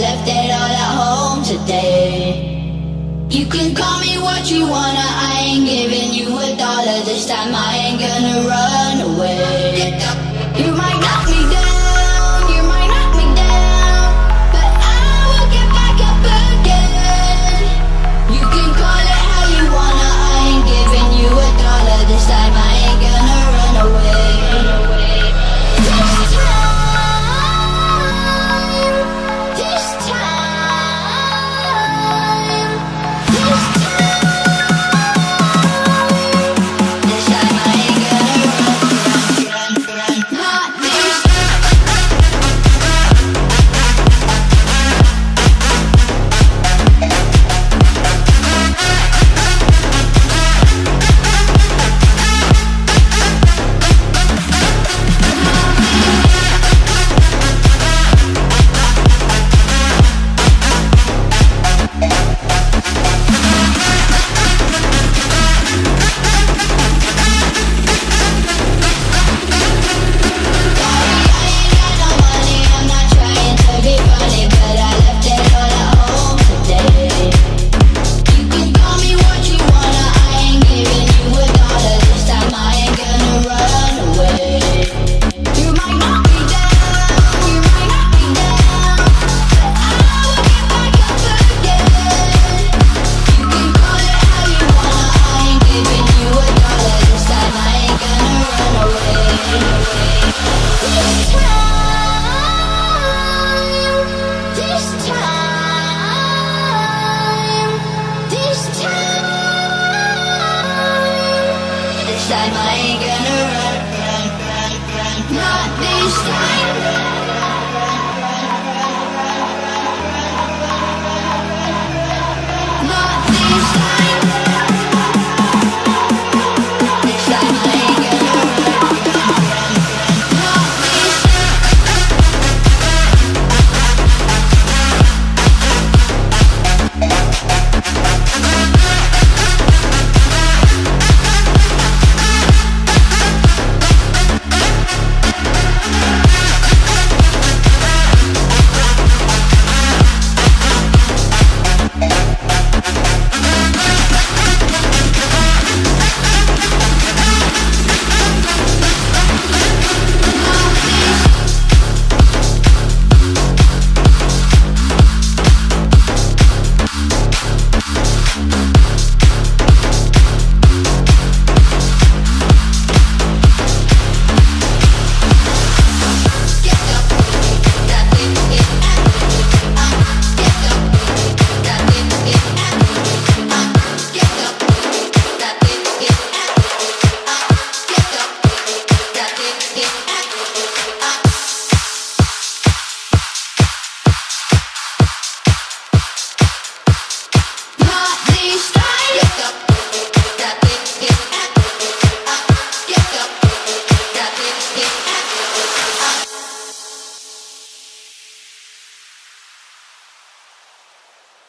left it all at home today. You can call me what you wanna, I ain't giving you a dollar this time. I ain't gonna run away. You might. Houston.